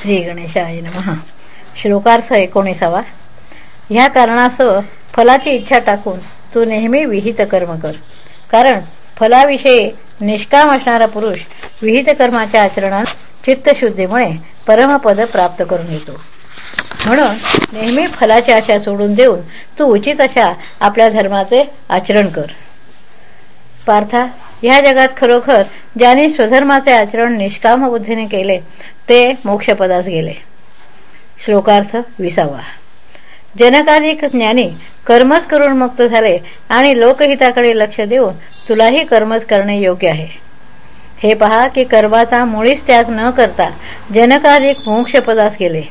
श्री गणेशाय नमः. श्लोकार्थ एकोणीसावा. ह्या कारणासह फलाची इच्छा टाकून तू नेहमी विहित कर्म कर. कारण फलाविषयी निष्काम असणारा पुरुष विहित कर्माच्या आचरणात चित्तशुद्धीमुळे परमपद प्राप्त करून येतो. म्हणून नेहमी फलाची आशा सोडून देऊन तू उचित अशा आपल्या धर्माचे आचरण कर. पार्था ह्या जगात खरोखर ज्यांनी स्वधर्माचे आचरण निष्काम बुद्धीने केले ते मोक्षपदास गेले. श्लोकार्थ विसावा. जनकाधिक ज्ञानी कर्मच करून मुक्त झाले आणि लोकहिताकडे लक्ष देऊन तुलाही कर्मच करणे योग्य आहे. हे पहा की कर्माचा मुळीच त्याग न करता जनकाधिक मोक्षपदास गेले.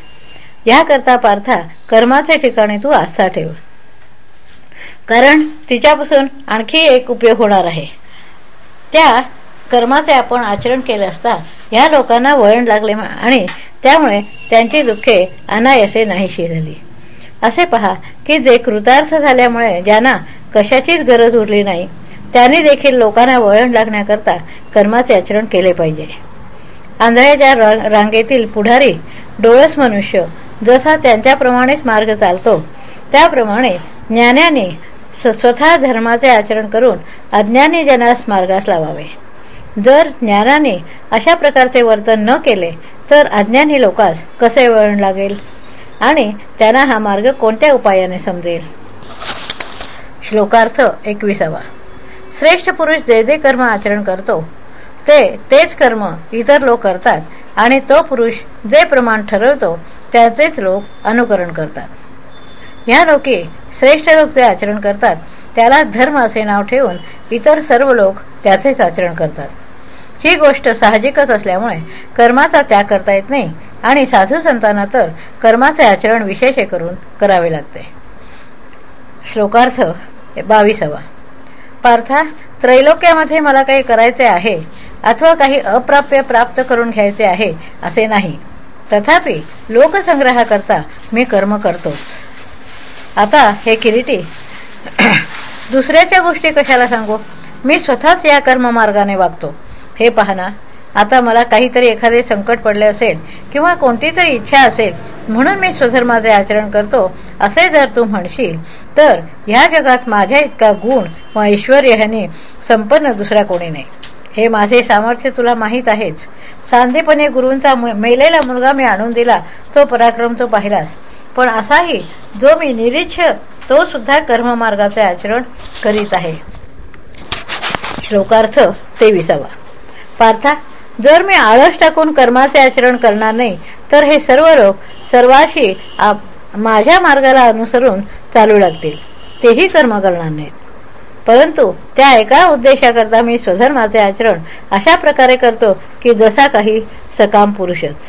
याकरता पार्था कर्माचे ठिकाणी तू आस्था ठेव. कारण तिच्यापासून आणखी एक उपयोग होणार आहे. त्या कर्माचे आपण आचरण केले असता या लोकांना वळण लागले आणि त्यामुळे त्यांची दुःखे अनायसे नाहीशी झाली. असे पहा की जे कृतार्थ झाल्यामुळे ज्यांना कशाचीच गरज उरली नाही त्यांनी देखील लोकांना वळण लागण्याकरता कर्माचे आचरण केले पाहिजे. आंधळ्याच्या रांगेतील पुढारी डोळस मनुष्य जसा त्यांच्याप्रमाणेच मार्ग चालतो त्याप्रमाणे ज्ञानाने स्वतः धर्माचे आचरण करून अज्ञानी जनास मार्गास लावावे. जर ज्ञानाने अशा प्रकारचे वर्तन न केले तर अज्ञानी लोकास कसे वळण लागेल? आणि त्यांना हा मार्ग कोणत्या उपायाने समजेल? श्लोकार्थ एकविसावा. श्रेष्ठ पुरुष जे जे कर्म आचरण करतो ते तेच कर्म इतर लोक करतात आणि तो पुरुष जे प्रमाण ठरवतो त्याचेच लोक अनुकरण करतात. ह्या लोके श्रेष्ठ लोक जे आचरण करतात त्याला धर्म असे नाव ठेवून इतर सर्व लोक त्याचेच आचरण करतात. ही गोष्ट साहजिकच असल्यामुळे कर्माचा त्याग करता येत नाही आणि साधू संतांना तर कर्माचे आचरण विशेष करून करावे लागते. श्लोकार्थ बावीसावा. पार्था त्रैलोक्यामध्ये मला काही करायचे आहे अथवा काही अप्राप्य प्राप्त करून घ्यायचे आहे असे नाही. तथापि लोकसंग्रहाकरता मी कर्म करतोच. आता हे किरीटी दुसऱ्याच्या गोष्टी कशाला सांगू? मी स्वतःच या कर्ममार्गाने वागतो. हे पाहना आता मला काहीतरी एखादे संकट पडले असेल किंवा कोणती तरी इच्छा असेल म्हणून मी स्वधर्माचे आचरण करतो असे जर तू म्हणशील तर ह्या जगात माझ्या इतका गुण व ऐश्वर ह्याने संपन्न दुसरा कोणी नाही. हे माझे सामर्थ्य तुला माहीत आहेच. सांधेपणे गुरूंचा मेलेला मुलगा मी आणून दिला तो पराक्रम तो पाहिलास पण असाही जो मी निरीच्छ तो सुद्धा कर्ममार्गाचे आचरण करीत आहे. श्लोकार्थ तेविसावा. पार्था जर मी आळस टाकून कर्माचे आचरण करणार नाही तर हे सर्व लोक सर्वाशी माझ्या मार्गाला अनुसरून चालू लागतील. तेही कर्म करणार नाहीत. परंतु त्या एका उद्देशाकरता मी स्वधर्माचे आचरण अशा प्रकारे करतो की जसा काही सकाम पुरुषच.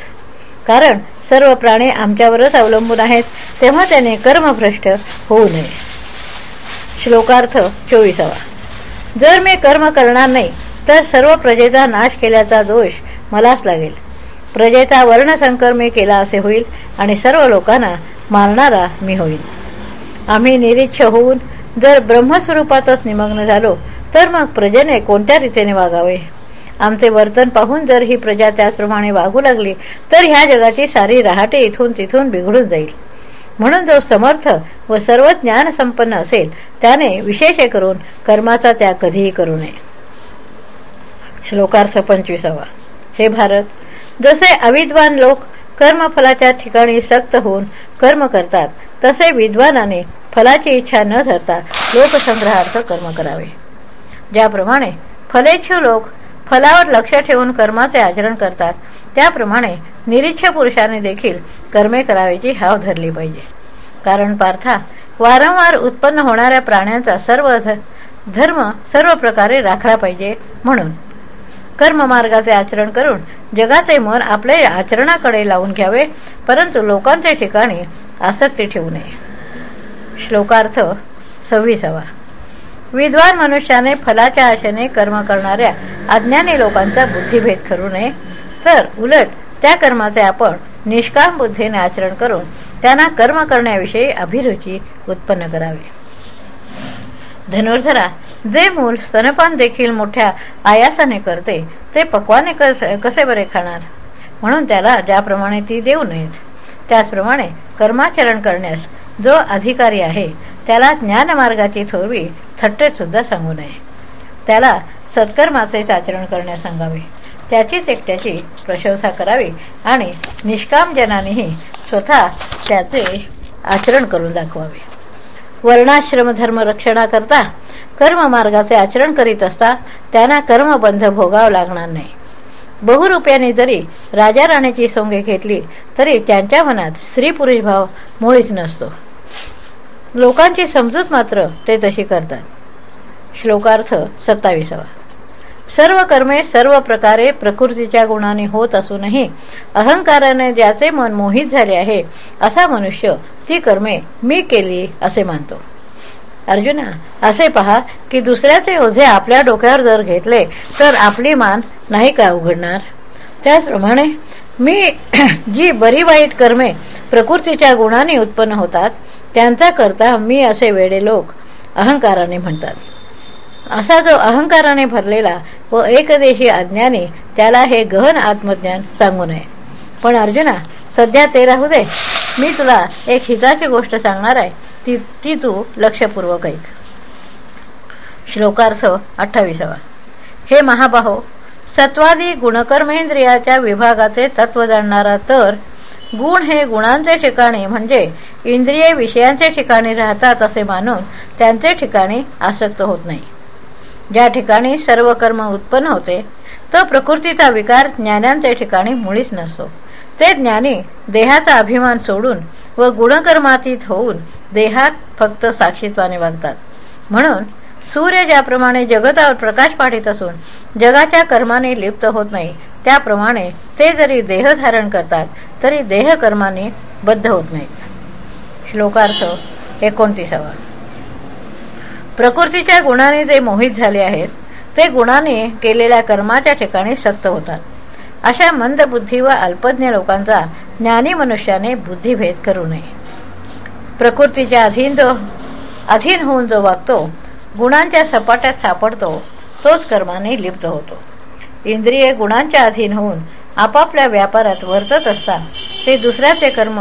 कारण सर्व प्राणी आमच्यावरच अवलंबून आहेत तेव्हा त्याने कर्मभ्रष्ट होऊ नये. श्लोकार्थ चोवीसावा. जर मी कर्म करणार नाही तर सर्व प्रजेचा नाश केल्याचा दोष मलाच लागेल. प्रजेचा वर्णसंकर मी केला असे होईल आणि सर्व लोकांना मारणारा मी होईल आम्ही निरीच्छ होऊन जर ब्रह्मस्वरूपातच निमग्न झालो तर मग प्रजेने कोणत्या रीतीने वागावे? आमचे वर्तन पाहून जर ही प्रजा त्याचप्रमाणे वागू लागली तर ह्या जगाची सारी रहाटे इथून तिथून बिघडून जाईल. म्हणून जो समर्थ व सर्व ज्ञान संपन्न असेल त्याने विशेष करून कर्माचा त्याग कधीही करू नये. श्लोकार्थ पंचवीसावा. हे भारत जसे अविद्वान लोक कर्मफलाच्या ठिकाणी सक्त होऊन कर्म करतात तसे विद्वानाने फलाची इच्छा न धरता लोकसंग्रहार्थ कर्म करावे. ज्याप्रमाणे फलेच्छू लोक फलावर लक्ष ठेवून कर्माचे आचरण करतात त्याप्रमाणे निरीच्छ पुरुषाने देखील कर्मे करावीची हाव धरली पाहिजे. कारण पार्था वारंवार उत्पन्न होणाऱ्या प्राण्यांचा सर्व धर्म सर्व प्रकारे राखला पाहिजे म्हणून. कर्ममार्गाचे आचरण करून जगाचे मन आपल्या आचरणाकडे लावून घ्यावे परंतु लोकांच्या ठिकाणी आसक्ती ठेवू नये. श्लोकार्थ सव्वीसावा. विद्वान मनुष्याने फलाच्या आशेने कर्म करणाऱ्या अज्ञानी लोकांचा बुद्धिभेद करू नये. तर उलट त्या कर्माचे आपण निष्काम बुद्धीने आचरण करून त्यांना कर्म करण्याविषयी अभिरुची उत्पन्न करावे. धनुर्धरा जे मूल स्तनपान देखील मोठ्या आयासाने करते ते पक्वाने कसे बरे खाणार? म्हणून त्याला ज्याप्रमाणे ती देऊ नयेत त्याचप्रमाणे कर्माचरण करण्यास जो अधिकारी आहे त्याला ज्ञानमार्गाची थोरवी थट्टेतसुद्धा सांगू नये. त्याला सत्कर्माचेच आचरण करण्यास सांगावे. त्याचीच एकट्याची प्रशंसा करावी आणि निष्कामजनानेही स्वतः त्याचे आचरण करून दाखवावे. वर्णाश्रम धर्म रक्षणाकरता कर्ममार्गाचे आचरण करीत असता त्यांना कर्मबंध भोगावं लागणार नाही. बहुरुपयाने जरी राजा राणीची सोंगे घेतली तरी त्यांच्या मनात स्त्री पुरुष भाव मुळीच नसतो. लोकांची समजूत मात्र ते तशी करतात. श्लोकार्थ सत्ताविसावा. सर्व कर्मे सर्व प्रकारे प्रकृतीच्या गुणाने होत असूनही अहंकाराने ज्याचे मन मोहित झाले आहे असा मनुष्य ती कर्मे मी केली असे मानतो. अर्जुना असे पहा की दुसऱ्याचे ओझे आपल्या डोक्यावर जर घेतले तर आपली मान नाही का उघडणार? त्याचप्रमाणे मी जी बरी वाईट कर्मे प्रकृतीच्या गुणाने उत्पन्न होतात त्यांचा करता मी असे वेडे लोक अहंकाराने म्हणतात. असा जो अहंकाराने भरलेला व एकदेशी अज्ञानी त्याला हे गहन आत्मज्ञान सांगू नये. पण अर्जुना सध्या ते राहू दे. मी तुला एक हिताची गोष्ट सांगणार आहे. ती ती तू लक्षपूर्वक ऐक. श्लोकार्थ अठ्ठावीसावा. हे महाबाहो सत्वादी गुणकर्मेंद्रियाच्या विभागाचे तत्व जाणणारा तर गुण हे गुणांचे ठिकाणी म्हणजे इंद्रिय विषयांचे ठिकाणी राहतात असे मानून त्यांचे ठिकाणी आसक्त होत नाही. ज्या ठिकाणी सर्व कर्म उत्पन्न होते तो प्रकृतीचा विकार ज्ञानांचे ठिकाणी मुळीच नसतो. ते ज्ञानी देहाचा अभिमान सोडून व गुणकर्मातीत होऊन देहात फक्त साक्षीत्वाने वागतात. म्हणून सूर्य ज्याप्रमाणे जगतावर प्रकाश पाठीत असून जगाच्या कर्माने लिप्त होत नाही त्याप्रमाणे ते जरी देह धारण करतात तरी देहकर्माने बद्ध होत नाहीत. श्लोकार्थ एकोणतीसावा. प्रकृतीच्या गुणाने जे मोहित झाले आहेत ते गुणाने केलेल्या कर्माच्या ठिकाणी सक्त होतात. अशा मंदबुद्धी व अल्पज्ञ लोकांचा ज्ञानी मनुष्याने बुद्धिभेद करू नये. प्रकृतीच्या अधीन जो अधीन होऊन जो वागतो गुणांच्या सपाट्यात सापडतो तोच कर्माने लिप्त होतो. इंद्रिय गुणांच्या अधीन होऊन आपापल्या व्यापारात वर्तत असता ते दुसऱ्याचे कर्म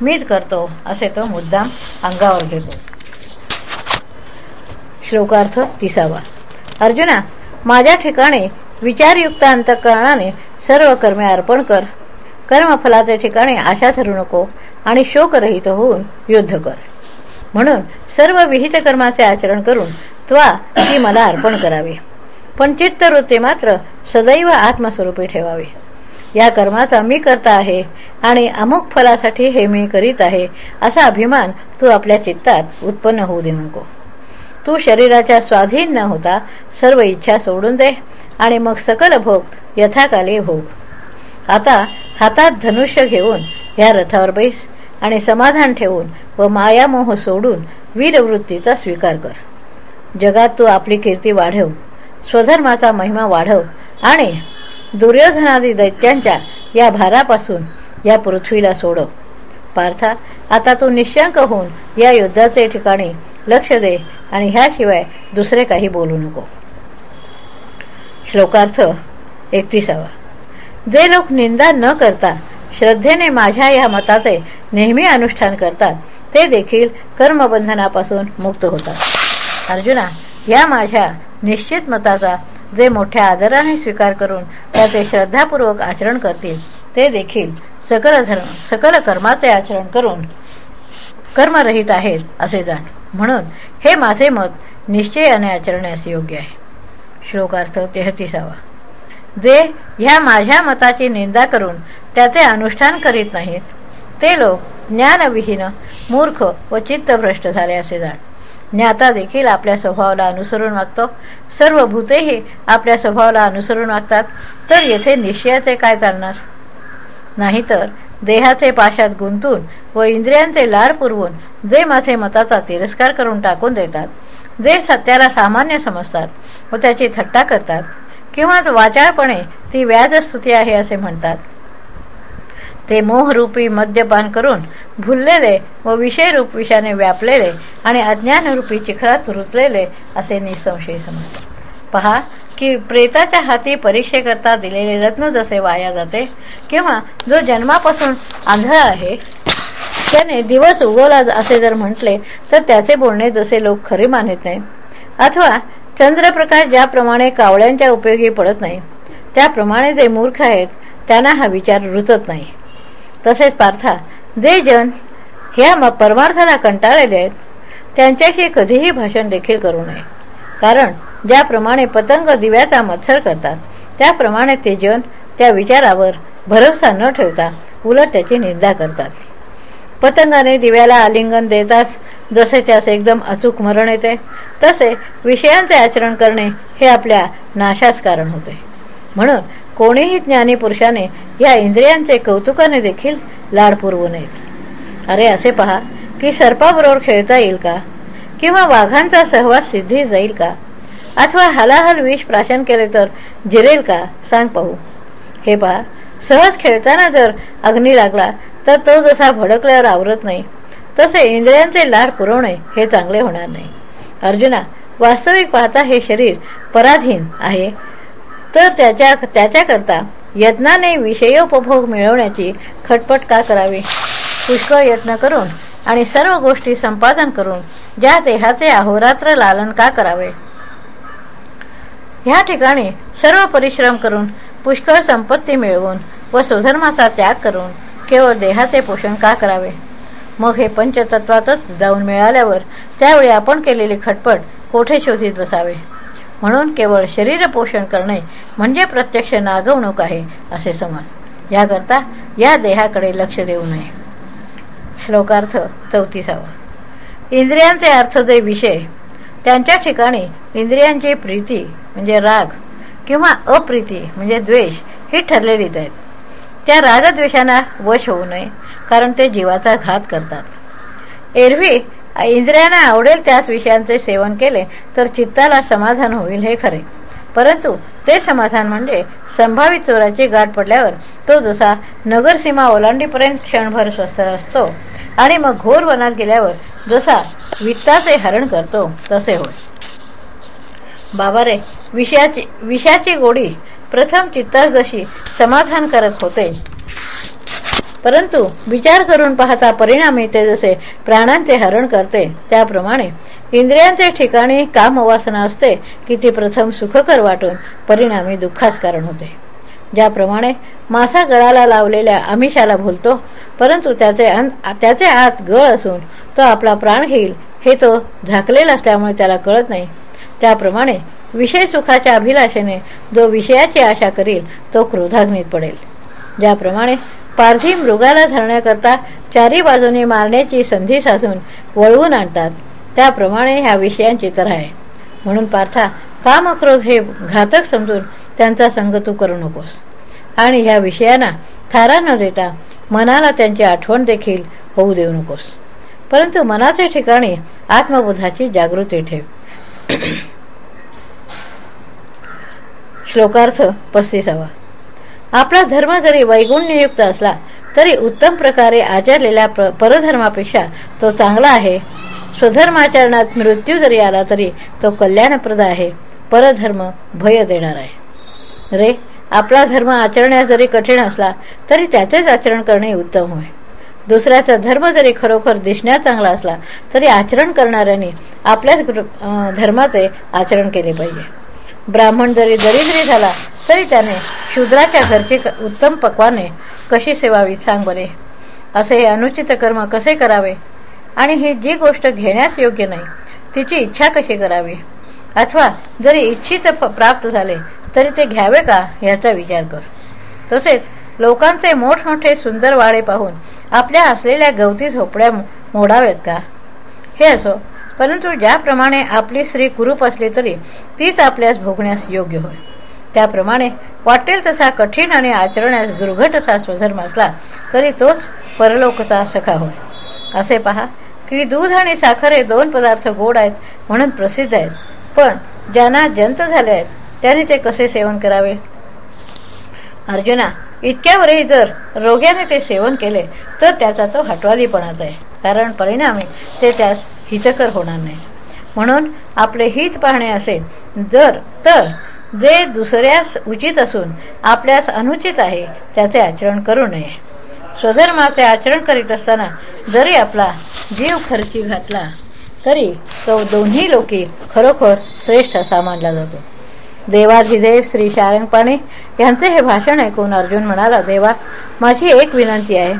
मीच करतो असे तो मुद्दाम अंगावर घेतो. श्लोकार्थ तिसावा अर्जुना माझ्या ठिकाणी विचारयुक्त अंतकरणाने सर्व कर्मे अर्पण कर. कर्मफलाच्या ठिकाणी आशा धरू नको आणि शोकरहित होऊन युद्ध कर. म्हणून सर्व विहित कर्माचे आचरण करून त्वा ती मला अर्पण करावी. पण चित्तवृत्ती मात्र सदैव आत्मस्वरूपी ठेवावी. या कर्माचा मी करता आहे आणि अमुक फलासाठी हे मी करीत आहे असा अभिमान तू आपल्या चित्तात उत्पन्न होऊ देऊ नको. तू शरीराच्या स्वाधीन न होता सर्व इच्छा सोडून दे आणि मग सकल भोग यथाकाली भोग. आता हातात धनुष्य घेऊन या रथावर बैस आणि समाधान ठेवून व मायामोह सोडून वीरवृत्तीचा स्वीकार कर. जगात तू आपली कीर्ती वाढव स्वधर्माचा महिमा वाढव आणि दुर्योधनादी दैत्यांच्या या भारापासून या पृथ्वीला सोडव. पार्था आता तू निशंक होऊन या युद्धाचे ठिकाणी लक्ष दे आणि ह्याशिवाय दुसरे काही बोलू नको. श्लोकार्थ एकतीसावा. जे लोक निंदा न करता श्रद्धेने माझ्या या मताचे नेहमी अनुष्ठान करतात ते देखील कर्मबंधनापासून मुक्त होतात. अर्जुना या माझ्या निश्चित मताचा जे मोठ्या आदराने स्वीकार करून त्याचे श्रद्धापूर्वक आचरण करतील ते देखील सकल धर्म सकल कर्माचे आचरण करून कर्मरहित आहेत असे जाण. म्हणून हे माझे मत निश्चयाने आचरण्यास योग्य आहे. श्लोकार्थ तेहतीसावा. जे ह्या माझ्या मताची निंदा करून त्याचे अनुष्ठान करीत नाहीत ते लोक ज्ञानविहीन मूर्ख व चित्तभ्रष्ट झाले असे जाण. ज्ञाता देखील आपल्या स्वभावाला अनुसरून वागतो. सर्व भूतेही आपल्या स्वभावाला अनुसरून वागतात. तर येथे निश्चयाचे काय चालणार? नाहीतर देहाचे पाशात गुंतून व इंद्रियांचे लाड पुरवून जे माझे मताचा तिरस्कार करून टाकून देतात जे सत्याला सामान्य समजतात व त्याची थट्टा करतात किंवा वाचाळपणे ती व्याजस्तुती आहे असे म्हणतात. ते मोहरूपी मद्यपान करून भुललेले व विषयरूप विषाने व्यापलेले आणि अज्ञानरूपी चिखलात रुचलेले असे निसंशय समजतात. पहा की प्रेताच्या हाती परीक्षेकरता दिलेले रत्न जसे वाया जाते किंवा जो जन्मापासून आंधळा आहे त्याने दिवस उगवला असे जर म्हटले तर त्याचे बोलणे जसे लोक खरे मानत नाही अथवा चंद्रप्रकाश ज्याप्रमाणे कावळ्यांच्या उपयोगी पडत नाही त्याप्रमाणे जे मूर्ख आहेत त्यांना हा विचार रुचत नाही. तसेच पार्था जे जन ह्या परमार्थाला कंटाळलेले आहेत त्यांच्याशी कधीही भाषण देखील करू नये. कारण ज्याप्रमाणे पतंग दिव्याचा मत्सर करतात त्याप्रमाणे ते जन त्या विचारावर भरवसा न ठेवता उलट त्याची निंदा करतात. पतंगाने दिव्याला आलिंगन देताच जसे त्यास एकदम अचूक मरण येते तसे विषयांचे आचरण करणे हे आपल्या नाशास कारण होते. म्हणून कोणीही ज्ञानी पुरुषाने या इंद्रियांचे कौतुकाने देखील लाड पुरवू नयेत. अरे असे पहा की सर्पाबरोबर खेळता येईल का? किंवा वाघांचा सहवास सिद्धी जाईल का? अथवा हलाहल विष प्राशन केले तर जिरेल का? सांग पाहू. हे पहा सहज खेळताना जर अग्नी लागला तर तो जसा भडकल्यावर आवरत नाही तसे इंद्रियांचे लाड पुरवणे हे चांगले होणार नाही. अर्जुना वास्तविक पाहता हे शरीर पराधीन आहे. तर त्याच्या त्याच्याकरता यत्नाने विषयोपभोग मिळवण्याची खटपट का करावी? पुष्कळ यत्न करून आणि सर्व गोष्टी संपादन करून ज्या देहाचे अहोरात्र लालन का करावे? ह्या ठिकाणी सर्व परिश्रम करून पुष्कळ संपत्ती मिळवून व सुधर्माचा त्याग करून केवळ देहाचे पोषण का करावे? मग हे पंचतत्वातच जाऊन मिळाल्यावर त्यावेळी आपण केलेली खटपट कोठे शोधित बसावे? म्हणून केवळ शरीर पोषण करणे म्हणजे प्रत्यक्ष नागवणूक आहे असे समज. याकरता या देहाकडे लक्ष देऊ नये. श्लोकार्थ चौतीसावा. इंद्रियांचे अर्थ जे विषय. त्यांच्या ठिकाणी इंद्रियांची प्रीती म्हणजे राग किंवा अप्रीती म्हणजे द्वेष ही ठरलेलीच आहेत. त्या रागद्वेषांना वश होऊ नये कारण ते जीवाचा घात करतात. एरवी इंद्रियांना आवडेल त्याच विषयांचे सेवन केले तर चित्ताला समाधान होईल हे खरे. परंतु ते समाधान म्हणजे संभावित चोराची गाठ पडल्यावर तो जसा नगरसीमा ओलांडीपर्यंत क्षणभर स्वस्थ असतो आणि मग घोर वनात गेल्यावर जसा वित्ताचे हरण करतो तसे होय. बाबा रे विषयाची विषाची गोडी प्रथम चित्तास जशी समाधानकारक होते. परंतु विचार करून पाहता परिणामी ते जसे प्राणांचे हरण करते त्याप्रमाणे इंद्रियांचे ठिकाणी कामवासना असते की ती प्रथम सुखकर वाटून परिणामी दुःखास कारण होते. ज्याप्रमाणे मासा गळाला लावलेल्या आमिषाला भूलतो परंतु त्याचे त्याचे आत गळ असून तो आपला प्राण घेईल हे तो झाकलेला असल्यामुळे त्याला कळत नाही. त्याप्रमाणे विषय सुखाच्या अभिलाषेने जो विषयाची आशा करील तो क्रोधाग्नीत पडेल. ज्याप्रमाणे पार्थिव मृगाला धरण्याकरता चारी बाजूने मारण्याची संधी साधून वळवून आणतात त्याप्रमाणे ह्या विषयांची तर आहे. म्हणून पार्था कामक्रोध हे घातक समजून त्यांचा संग तू करू नकोस. आणि ह्या विषयांना थारा न देता मनाला त्यांची आठवण देखील होऊ देऊ नकोस. परंतु मनाचे ठिकाणी आत्मबोधाची जागृती ठेव. श्लोकार्थ पस्तीसावा. आपला धर्म जरी वैगुण्ययुक्त असला तरी उत्तम प्रकारे आचरलेल्या परधर्मापेक्षा तो चांगला आहे. स्वधर्माचरणात मृत्यू जरी आला तरी तो कल्याणप्रद आहे. परधर्म भय देणार आहे. रे आपला धर्म आचरण्यास जरी कठीण असला तरी त्याचेच आचरण करणे उत्तम होय. दुसऱ्याचा धर्म जरी खरोखर दिसण्यात चांगला असला तरी आचरण करणाऱ्यांनी आपल्याच धर्माचे आचरण केले पाहिजे. ब्राह्मण जरी दरिद्री झाला तरी त्याने शूद्राच्या घरची उत्तम पक्वाने कशी सेवावी सांग बरे असे हे अनुचित कर्म कसे करावे? आणि ही जी गोष्ट घेण्यास योग्य नाही तिची इच्छा कशी करावी? अथवा जरी इच्छित प्राप्त झाले तरी ते घ्यावे का? याचा विचार कर. तसेच लोकांचे मोठमोठे सुंदर वाडे पाहून आपल्या असलेल्या गवती झोपड्या मोडाव्यात का? हे असो परंतु ज्याप्रमाणे आपली स्त्री कुरूप असली तरी तीच आपल्यास भोगण्यास योग्य होय. त्याप्रमाणे वाटेल तसा कठीण आणि आचरण्यास दुर्घट असा स्वधर्म असला तरी तोच परलोकता सखा होय. असे पहा की दूध आणि साखर हे दोन पदार्थ गोड आहेत म्हणून प्रसिद्ध आहेत. पण ज्यांना जंत झाले आहेत त्यांनी ते कसे सेवन करावे? अर्जुना इतक्यावरही जर रोग्याने ते सेवन केले तर त्याचा तो हटवालीपणाचा आहे. कारण परिणामी ते त्यास हितकर होणार नाही. म्हणून आपले हित पाहणे असेल जर तर जे दुसऱ्यास उचित असून आपल्यास अनुचित आहे त्याचे आचरण करू नये. स्वधर्माचे आचरण करीत असताना जरी आपला जीव खर्ची घातला तरी तो दोन्ही लोकी खरोखर श्रेष्ठ असा मानला जातो. देवाधिदेव श्री शारंगपाणे यांचे हे भाषण ऐकून अर्जुन म्हणाला देवा माझी एक विनंती आहे.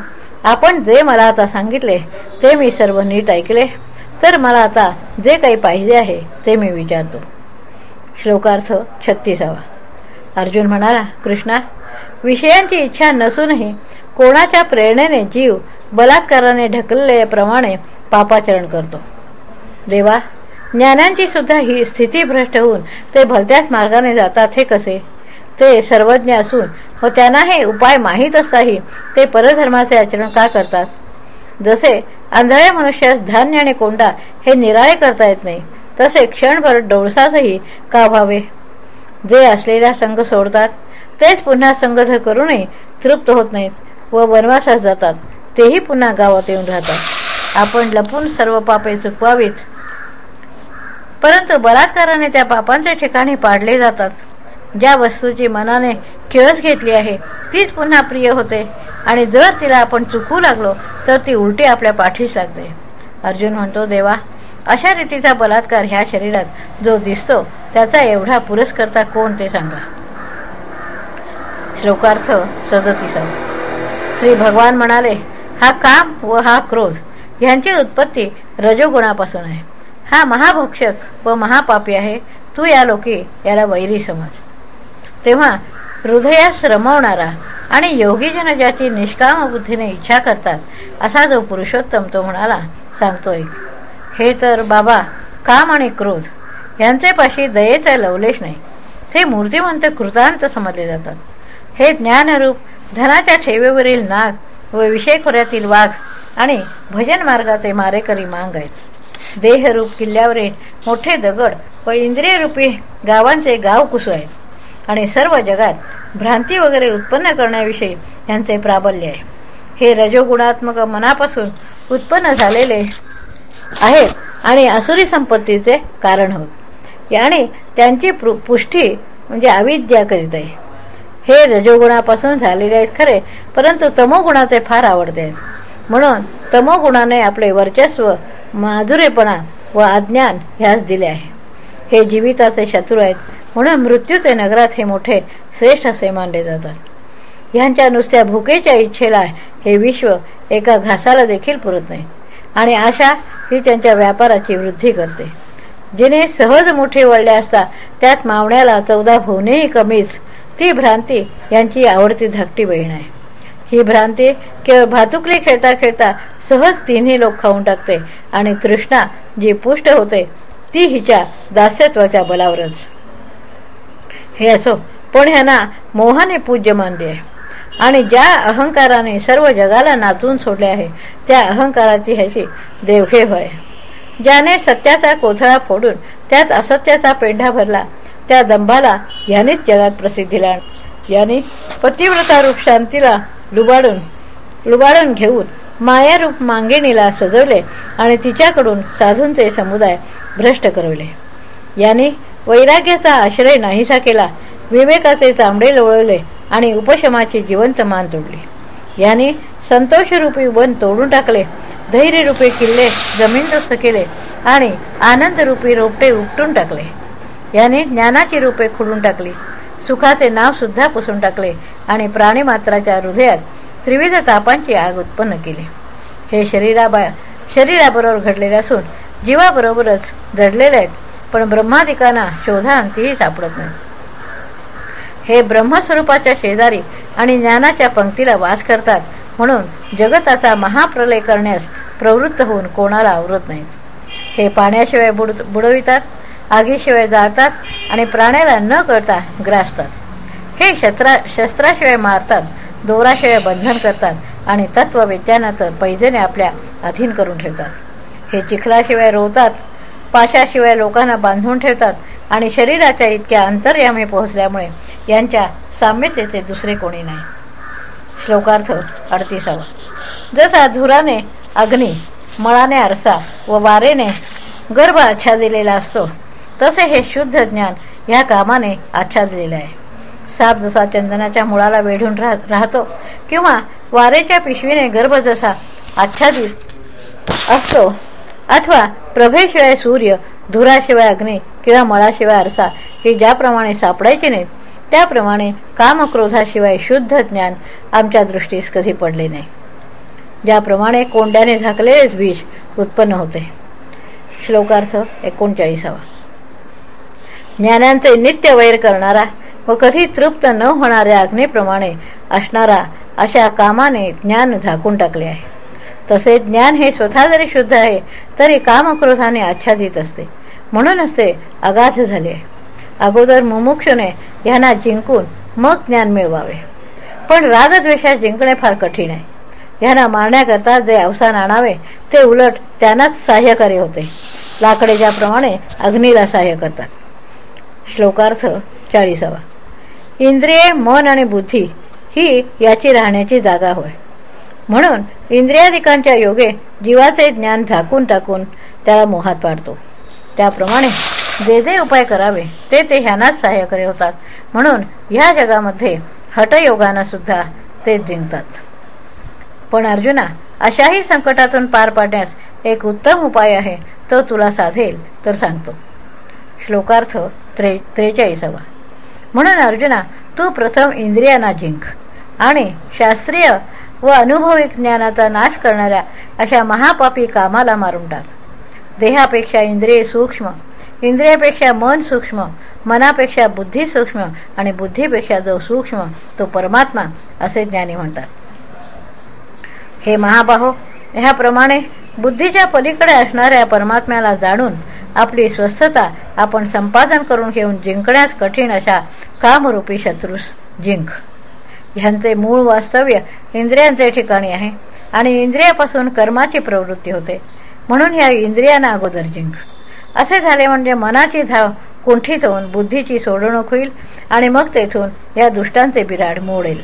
आपण जे मला आता सांगितले ते मी सर्व नीट ऐकले. तर मला आता जे काही पाहिजे आहे ते मी विचारतो. श्लोकार्थ छत्तीसावा. अर्जुन म्हणाला कृष्णा विषयांची इच्छा नसूनही कोणाच्या प्रेरणेने जीव बलात्काराने ढकलल्याप्रमाणे पापाचरण करतो. देवा ज्ञानांची सुद्धा ही स्थिती भ्रष्ट होऊन ते भलत्याच मार्गाने जातात हे कसे? ते सर्वज्ञ असून व त्यांना हे उपाय माहीत असताही ते परधर्माचे आचरण का करतात? जसे आंधळ्या मनुष्यास धान्य आणि कोंडा हे निराळे करता येत नाही तसे क्षणभर डोळसासही का व्हावे? जे असलेला संघ सोडतात तेच पुन्हा संघ करूनही तृप्त होत नाहीत व वनवासास जातात तेही पुन्हा गावात येऊन राहतात. आपण लपून सर्व पापे चुकवावीत. परंतु बलात्काराने त्या पापांच्या ठिकाणी पाडले जातात. ज्या वस्तूची मनाने किळस घेतली आहे तीच पुन्हा प्रिय होते. आणि जर तिला आपण चुकू लागलो तर ती उलटी आपल्या पाठीस लागते. अर्जुन म्हणतो देवा अशा रीतीचा बलात्कार ह्या शरीरात जो दिसतो त्याचा एवढा पुरस्कर्ता कोण ते सांगा. श्लोकार्थ सदतीसा. श्री भगवान म्हणाले हा काम व हा क्रोध यांची उत्पत्ती रजोगुणापासून आहे. हा महाभक्षक व महापापी आहे. तू या लोके याला वैरी समज. तेव्हा हृदयास रमवणारा आणि योगीजन ज्याची निष्काम बुद्धीने इच्छा करतात असा जो पुरुषोत्तम तो म्हणाला सांगतोय हे तर बाबा काम आणि क्रोध यांचे पाशी दयेचा लवलेश नाही. ते मूर्तिमंत कृतांत समजले जातात. हे ज्ञानरूप धनाच्या ठेवेवरील नाग व विषय खोऱ्यातील वाघ आणि भजन मार्गाचे मारेकरी मांग आहेत. देहरूप किल्ल्यावरील मोठे दगड व इंद्रियरूपी गावांचे गाव कुसू आहेत. आणि सर्व जगात भ्रांती वगैरे उत्पन्न करण्याविषयी यांचे प्राबल्य आहे. हे रजोगुणात्मक मनापासून उत्पन्न झालेले आहेत आणि असुरी संपत्तीचे कारण होत. आणि त्यांची पुष्टी म्हणजे अविद्या करीत आहे. हे रजोगुणापासून झालेले आहेत खरे परंतु तमोगुणाचे फार आवडते आहेत. म्हणून तमोगुणाने आपले वर्चस्व माधुरेपणा व अज्ञान ह्यास दिले आहे. हे जीविताचे शत्रू आहेत म्हणून मृत्यूचे नगरात हे मोठे श्रेष्ठ असे मानले जातात. ह्यांच्या नुसत्या भुकेच्या इच्छेला हे विश्व एका घासाला देखील पुरत नाही आणि आशा ही त्यांच्या व्यापाराची वृद्धी करते. जिने सहज मोठे वळले असता त्यात मावण्याला चौदा भोवनेही कमीच ती भ्रांती यांची आवडती धाकटी बहीण आहे. ही भ्रांती केवळ भातुकली खेळता खेळता सहज तिन्ही लोक खाऊन टाकते. आणि तृष्णा जी पुष्ट होते ती हिच्या दास्यत्वाच्या बलावरच. हे असो पण ह्यांना मोहाने पूज्य मानले आहे. आणि ज्या अहंकाराने सर्व जगाला नाचून सोडले आहे त्या अहंकाराची ह्याची देवघे होय ज्याने सत्याचा कोथळा फोडून त्यात असत्याचा पेंढा भरला त्या दंभाला यानेच जगात प्रसिद्धीला याने पतिव्रता रूप शांतीला लुबाडून लुबाडून घेऊन मायारूप मांगेणीला सजवले आणि तिच्याकडून साधूंचे समुदाय भ्रष्ट करवले. याने वैराग्याचा आश्रय नाहीसा केला विवेकाचे चांबडे लोळवले आणि उपशमाची जिवंत मान तोडली. याने संतोषरूपी वन तोडून टाकले धैर्यरूपी किल्ले जमीनदोस्त केले आणि आनंदरूपी रोपटे उपटून टाकले. याने ज्ञानाची रूपे खुडून टाकली. सुखाचे नाव सुद्धा पुसून टाकले आणि प्राणीमात्राच्या हृदयात त्रिविध तापांची आग उत्पन्न केली. हे शरीराबा शरीराबरोबर घडलेले असून जीवाबरोबरच जडलेले आहेत पण ब्रह्मादिकांना शोधांतीही सापडत नाही. हे ब्रह्मस्वरूपाच्या शेजारी आणि ज्ञानाच्या पंक्तीला वास करतात म्हणून जगताचा महाप्रलय करण्यास प्रवृत्त होऊन कोणाला आवरत नाहीत. हे पाण्याशिवाय बुड बुडवितात? आगीशिवाय जाळतात आणि प्राण्याला न करता ग्रासतात. हे शस्त्रा शस्त्राशिवाय मारतात दोराशिवाय बंधन करतात आणि तत्ववेत्यांना तर पैजेने आपल्या अधीन करून ठेवतात. हे चिखलाशिवाय रोवतात पाशाशिवाय लोकांना बांधून ठेवतात आणि शरीराच्या इतक्या अंतर्यामी पोहोचल्यामुळे यांच्या साम्यतेचे दुसरे कोणी नाही. श्लोकार्थ अडतीसावा. जसा धुराने अग्नी मळाने आरसा व वारेने गर्भ दिलेला असतो तसे हे शुद्ध ज्ञान ह्या कामाने आच्छादलेलं आहे. साप जसा चंदनाच्या मुळाला वेढून राह राहतो किंवा वारेच्या पिशवीने गर्भ जसा आच्छादित असतो अथवा प्रभेशिवाय सूर्य धुराशिवाय अग्नी किंवा मळाशिवाय आरसा हे ज्याप्रमाणे सापडायचे नाहीत त्याप्रमाणे कामक्रोधाशिवाय शुद्ध ज्ञान आमच्या दृष्टीस कधी पडले नाही. ज्याप्रमाणे कोंड्याने झाकलेलेच बीज उत्पन्न होते. श्लोकार्थ एकोणचाळीसावा. ज्ञानांचे नित्य वैर करणारा व कधी तृप्त न होणाऱ्या अग्नीप्रमाणे असणारा अशा कामाने ज्ञान झाकून टाकले आहे. तसे ज्ञान हे स्वतः जरी शुद्ध आहे तरी कामक्रोधाने आच्छादित असते. म्हणूनच ते अगाध झाले अगोदर मुमुक्षने ह्यांना जिंकून मग ज्ञान मिळवावे. पण रागद्वेषात जिंकणे फार कठीण आहे. ह्यांना मारण्याकरता जे अवसान आणावे ते उलट त्यांनाच सहाय्यकारी होते. लाकडे ज्याप्रमाणे अग्नीला सहाय्य करतात. श्लोकार्थ चाळीसावा. इंद्रिये मन आणि बुद्धी ही याची राहण्याची जागा होय. म्हणून इंद्रियाधिकांच्या योगे जीवाचे ज्ञान झाकून टाकून त्याला मोहात पाडतो. त्याप्रमाणे जे जे उपाय करावे ते ते ह्यांनाच सहाय्यकारी होतात. म्हणून ह्या जगामध्ये हटयोगानं सुद्धा तेच जिंकतात. पण अर्जुना अशाही संकटातून पार पाडण्यास एक उत्तम उपाय आहे तो तुला साधेल तर सांगतो. श्लोकार्थ त्रे त्रेचाळीसावा. म्हणून अर्जुना तू प्रथम इंद्रियांना जिंक आणि शास्त्रीय व अनुभवी ज्ञानाचा नाश करणाऱ्या अशा महापापी कामाला मारून टाक. देहापेक्षा इंद्रिय सूक्ष्म इंद्रियापेक्षा मन सूक्ष्म मनापेक्षा बुद्धी सूक्ष्म आणि बुद्धीपेक्षा जो सूक्ष्म तो परमात्मा असे ज्ञानी म्हणतात. हे महाबाहो ह्याप्रमाणे बुद्धीच्या पलीकडे असणाऱ्या परमात्म्याला जाणून आपली स्वस्थता आपण संपादन करून घेऊन जिंकण्यास कठीण अशा कामरूपी शत्रूस जिंक. ह्यांचे मूळ वास्तव्य इंद्रियांचे ठिकाणी आहे आणि इंद्रियापासून कर्माची प्रवृत्ती होते. म्हणून ह्या इंद्रियांना अगोदर जिंक. असे झाले म्हणजे मनाची धाव कुंठित होऊन बुद्धीची सोडवणूक होईल आणि मग तेथून या दुष्टांचे बिराड मोडेल.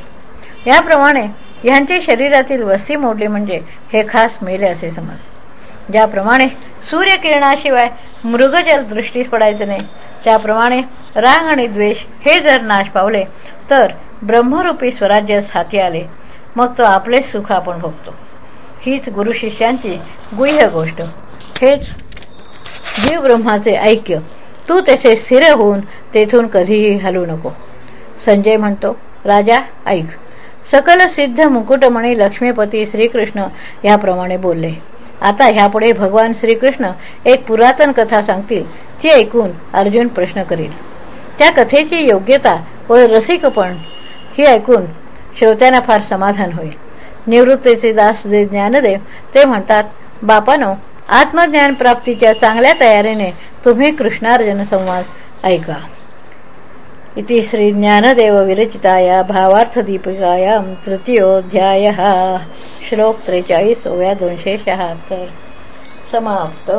याप्रमाणे ह्यांची शरीरातील वस्ती मोडली म्हणजे हे खास मेले असे समज. ज्याप्रमाणे सूर्यकिरणाशिवाय मृगजल दृष्टीस पडायचे नाही त्याप्रमाणे राग आणि द्वेष हे जर नाश पावले तर ब्रह्मरूपी स्वराज्यास हाती आले. मग तो आपलेच सुख आपण भोगतो. हीच गुरु शिष्यांची गुह्य गोष्ट. हेच जीव ब्रह्माचे ऐक्य. तू तेथे स्थिर होऊन तेथून कधीही हलू नको. संजय म्हणतो राजा ऐक. सकल सिद्ध मुकुटमणी लक्ष्मीपती श्रीकृष्ण याप्रमाणे बोलले. आता ह्यापुढे भगवान श्रीकृष्ण एक पुरातन कथा सांगतील ती ऐकून अर्जुन प्रश्न करील. त्या कथेची योग्यता व रसिकपण ही ऐकून श्रोत्यांना फार समाधान होईल. निवृत्तीचे दास जे ज्ञानदेव ते म्हणतात बापानो आत्मज्ञान प्राप्तीच्या चांगल्या तयारीने तुम्ही कृष्णार्जन संवाद ऐका. इति श्री ज्ञानदेव विरचिताया भावार्थदीपिकायां तृतीयोऽध्यायः श्लोक त्रेचाळीस ओव्या दोनशे शहात्तर समाप्तो।